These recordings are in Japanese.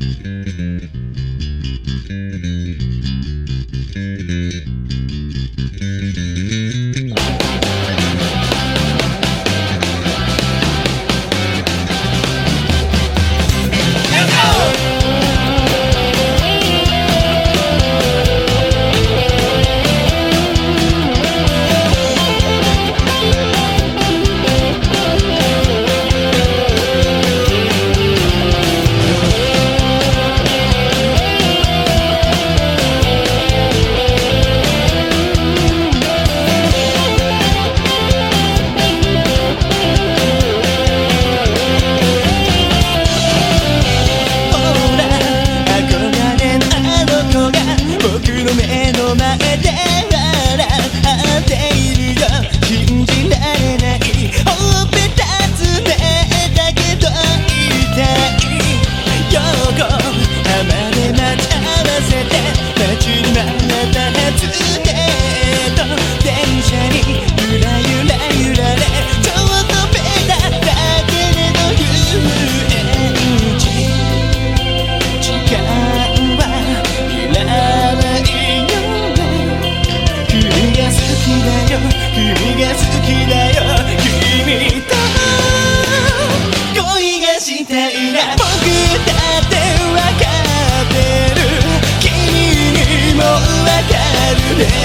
Thank you.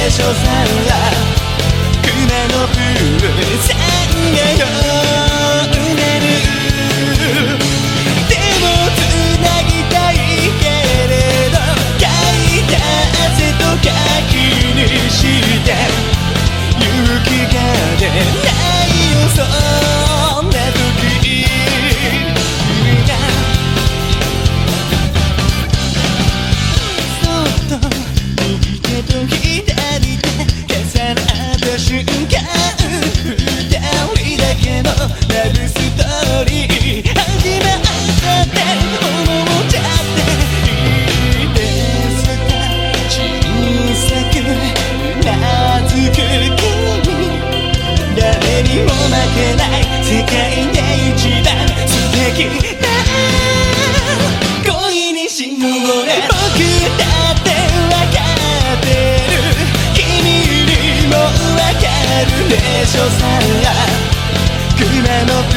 でしょさら熊のプールさんが呼んでる。でも繋ぎたいけれどかいた汗とかきにして勇気が出ないよそ負けない世界で一番素敵な恋にしようね。僕だってわかってる君にもわかるでしょさ熊のプ